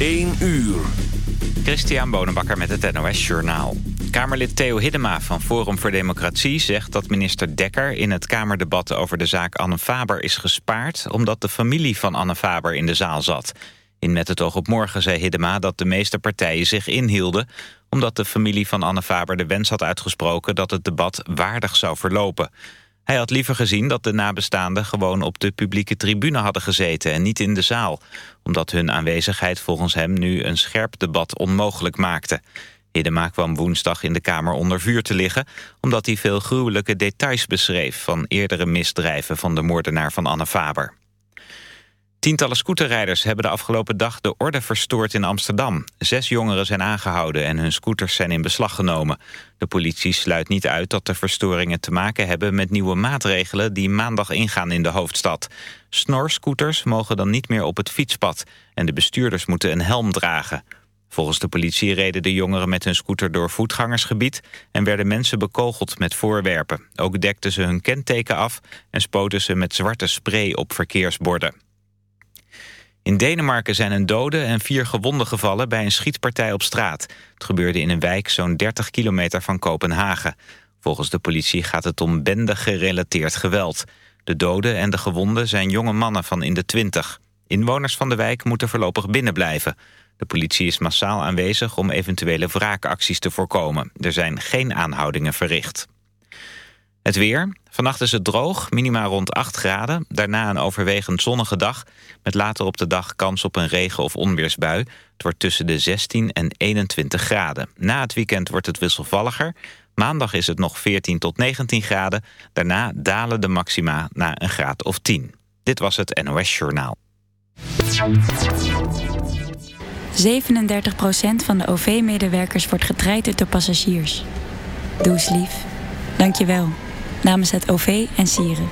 1 uur. Christian Bonenbakker met het NOS Journaal. Kamerlid Theo Hiddema van Forum voor Democratie zegt dat minister Dekker... in het Kamerdebat over de zaak Anne Faber is gespaard... omdat de familie van Anne Faber in de zaal zat. In Met het oog op morgen zei Hiddema dat de meeste partijen zich inhielden... omdat de familie van Anne Faber de wens had uitgesproken... dat het debat waardig zou verlopen... Hij had liever gezien dat de nabestaanden gewoon op de publieke tribune hadden gezeten en niet in de zaal, omdat hun aanwezigheid volgens hem nu een scherp debat onmogelijk maakte. Hiddema kwam woensdag in de Kamer onder vuur te liggen... omdat hij veel gruwelijke details beschreef... van eerdere misdrijven van de moordenaar van Anne Faber. Tientallen scooterrijders hebben de afgelopen dag de orde verstoord in Amsterdam. Zes jongeren zijn aangehouden en hun scooters zijn in beslag genomen. De politie sluit niet uit dat de verstoringen te maken hebben met nieuwe maatregelen die maandag ingaan in de hoofdstad. Snorscooters mogen dan niet meer op het fietspad en de bestuurders moeten een helm dragen. Volgens de politie reden de jongeren met hun scooter door voetgangersgebied... en werden mensen bekogeld met voorwerpen. Ook dekten ze hun kenteken af en spoten ze met zwarte spray op verkeersborden. In Denemarken zijn een dode en vier gewonden gevallen bij een schietpartij op straat. Het gebeurde in een wijk zo'n 30 kilometer van Kopenhagen. Volgens de politie gaat het om bende gerelateerd geweld. De doden en de gewonden zijn jonge mannen van in de 20. Inwoners van de wijk moeten voorlopig binnenblijven. De politie is massaal aanwezig om eventuele wraakacties te voorkomen. Er zijn geen aanhoudingen verricht. Het weer. Vannacht is het droog, minima rond 8 graden. Daarna een overwegend zonnige dag. Met later op de dag kans op een regen- of onweersbui. Het wordt tussen de 16 en 21 graden. Na het weekend wordt het wisselvalliger. Maandag is het nog 14 tot 19 graden. Daarna dalen de maxima naar een graad of 10. Dit was het NOS Journaal. 37% van de OV-medewerkers wordt getraind door passagiers. Doe lief. Dank je wel namens het OV en Sieren.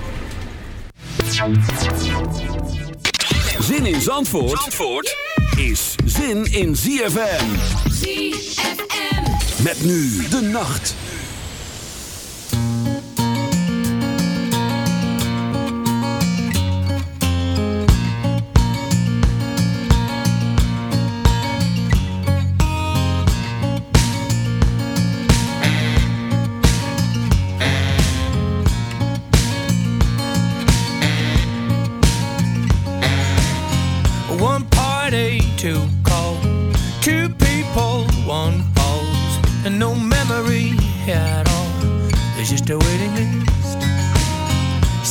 Zin in Zandvoort, Zandvoort is zin in ZFM. ZFM. Met nu de nacht.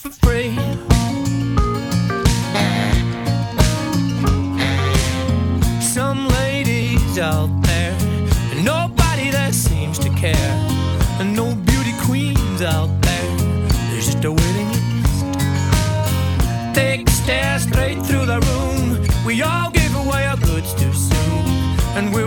for free. Some ladies out there, and nobody that seems to care, and no beauty queens out there. There's just a waiting list. Take a stare straight through the room. We all give away our goods too soon, and we're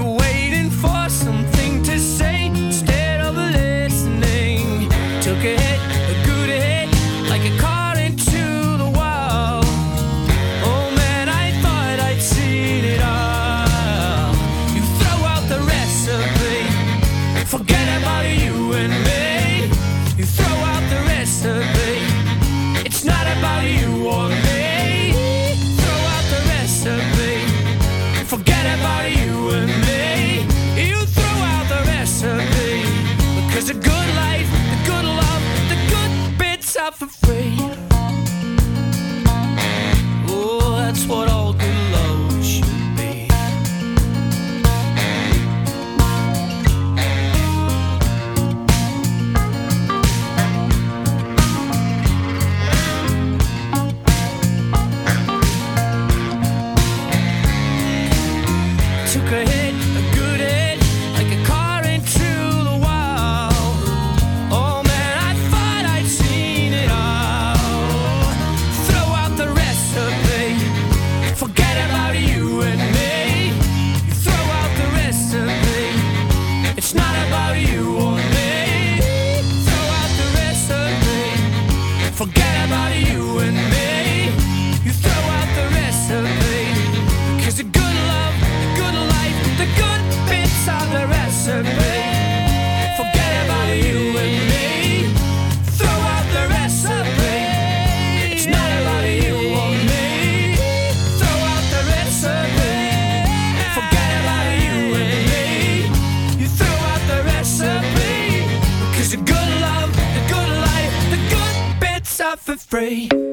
Pray.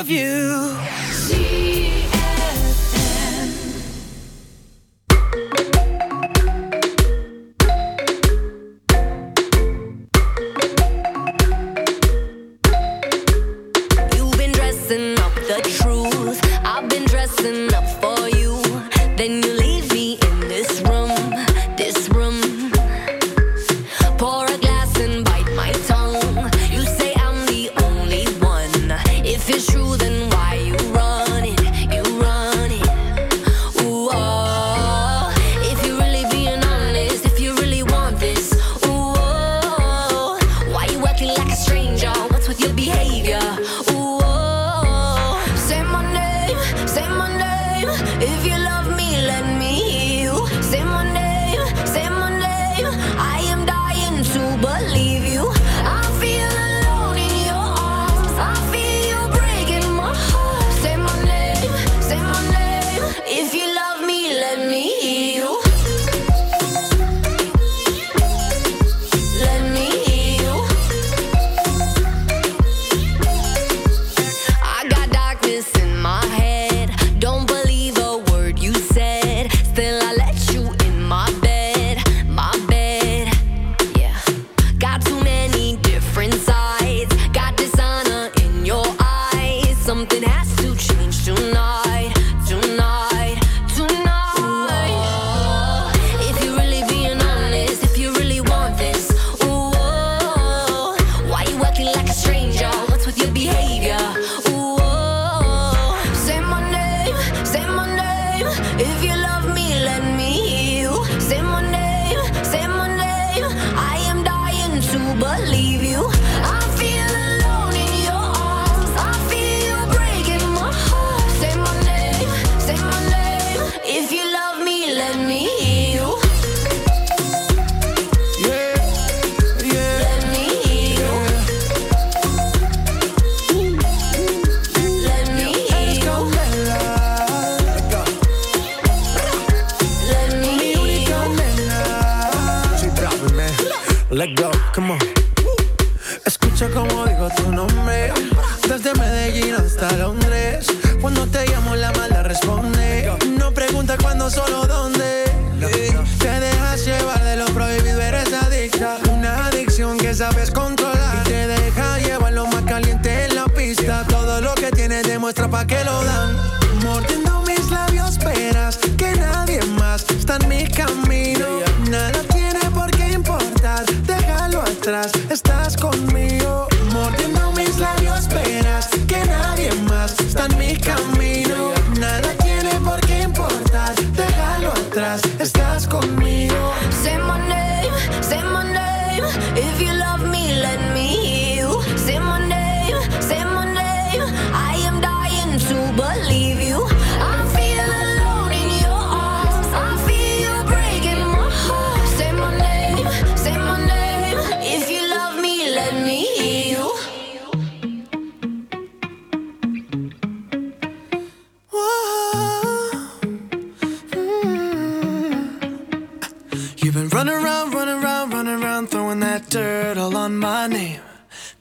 of you.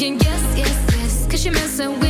thinking yes, yes, yes, cause you're messing with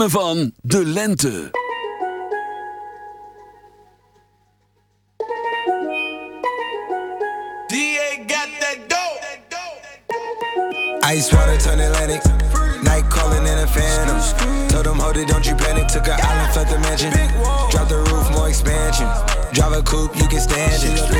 ritme van de lente. Ice water turn Atlantic. Night calling in a phantom. Told them, hold it, don't you panic. Took an island, left the mansion. Drop the roof, more expansion. Drive a coupe, you can stand it.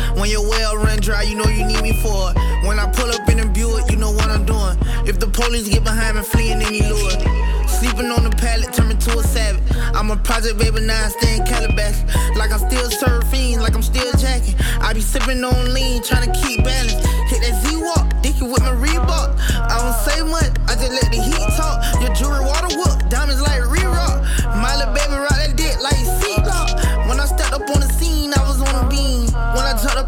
When your well run dry, you know you need me for it. When I pull up in a Buick, you know what I'm doing. If the police get behind me, fleeing any lure. Sleeping on the pallet, turn me to a savage. I'm a project baby, now I stay Calabash. Like I'm still surfing, like I'm still jacking. I be sipping on lean, trying to keep balance. Hit that Z-Walk, dicky with my Reebok. I don't say much, I just let the heat talk. Your jewelry water whoop, diamonds like re-rock.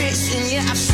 And yeah, I've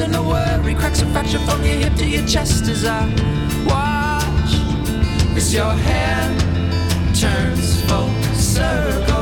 And a worry cracks a fracture from your hip to your chest as I watch as your hand turns full circle.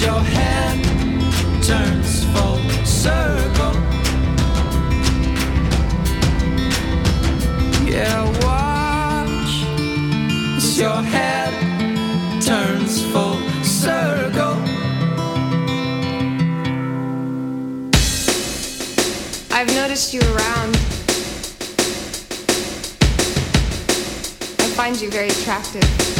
your head turns full circle. Yeah, watch as your head turns full circle. I've noticed you around. I find you very attractive.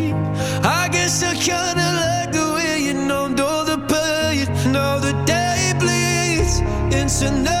to know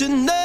listen up.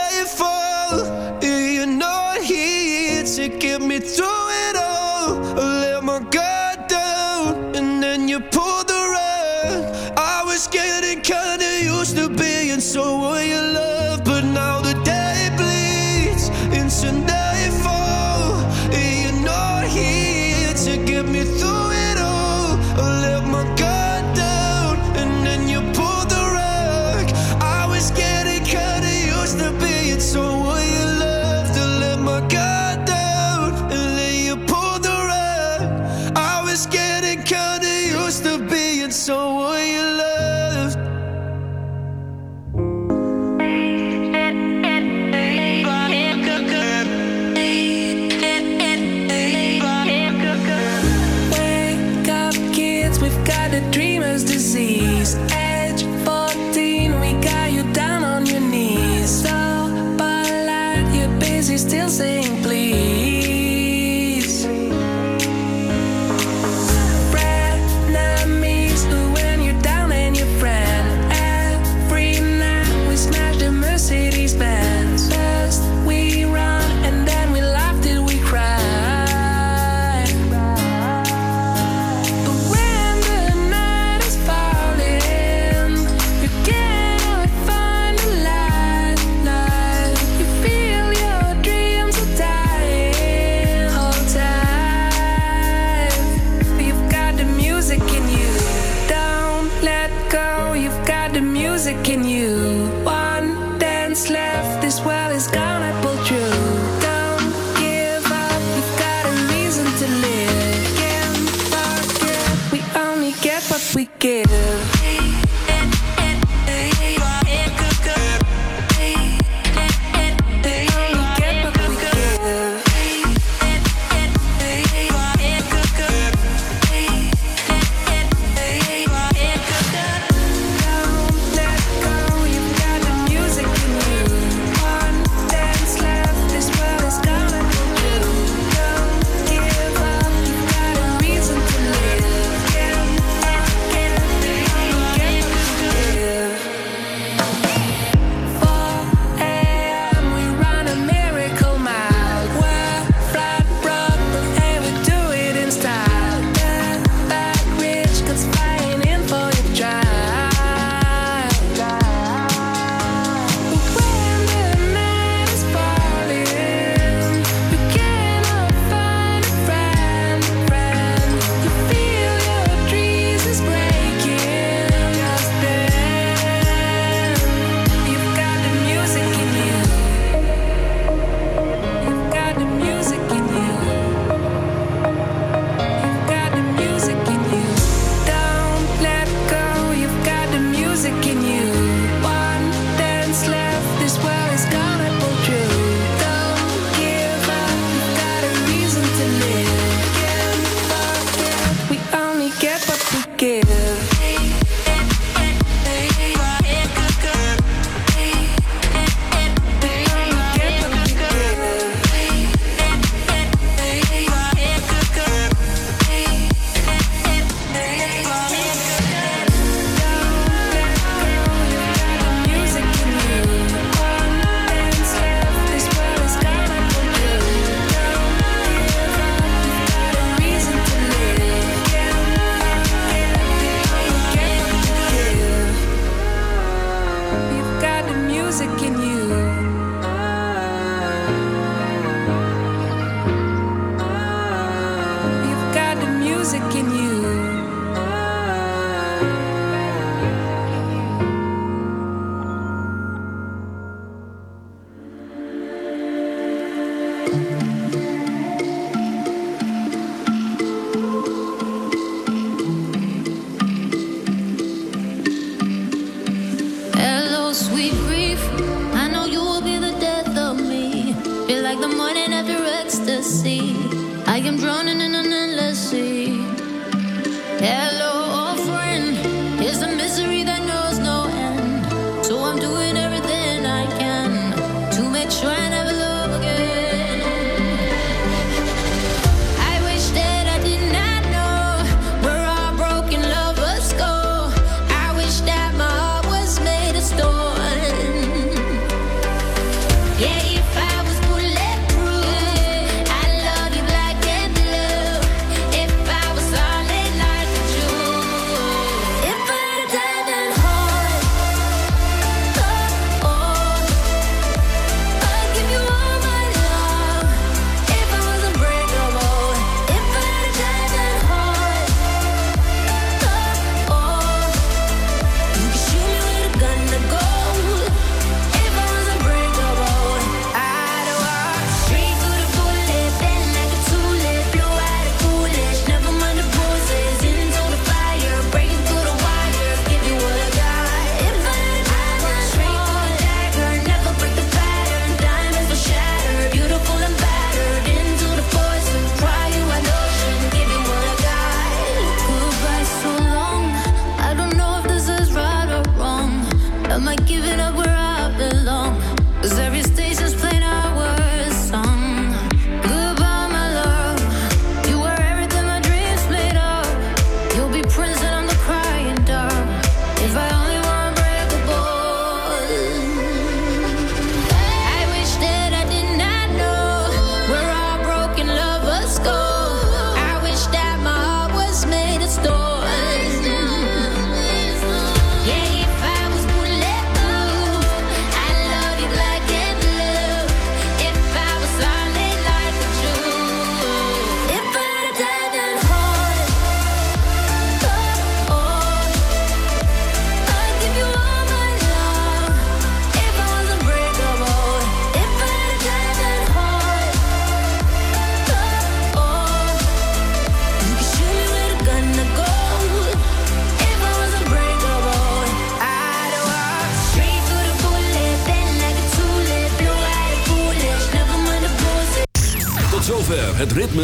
music in you. One dance left, this world is gone.